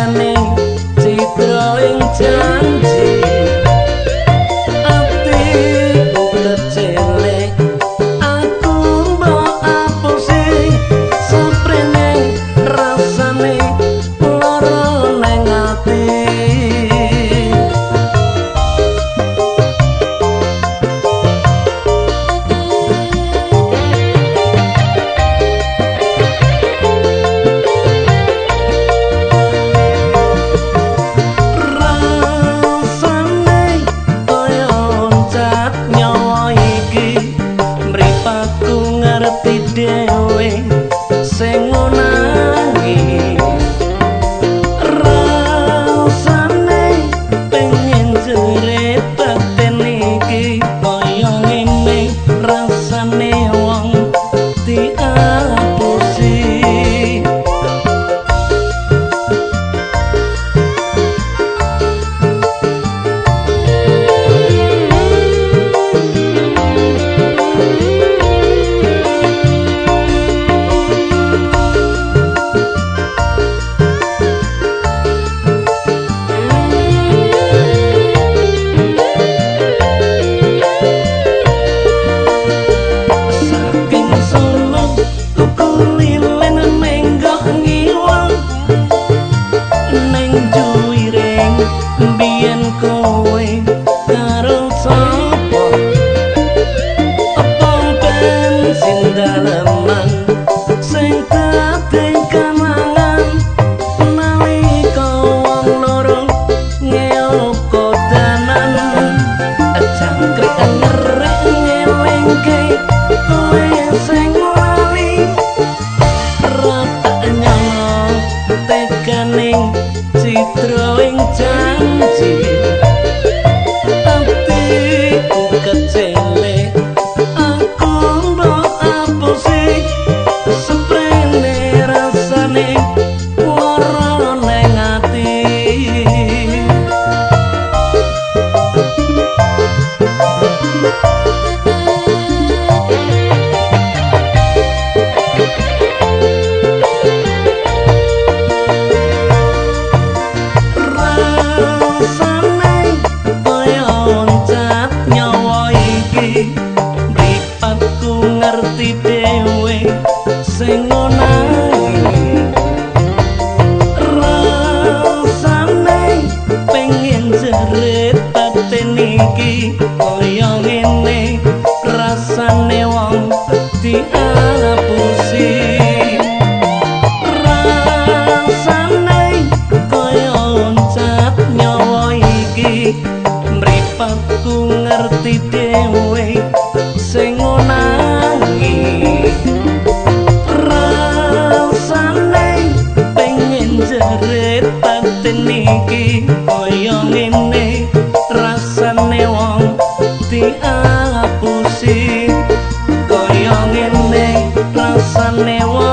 i me 成长。ning ngonang iki kaya ngene rasane wong diapusi. Kaya ngene rasane wong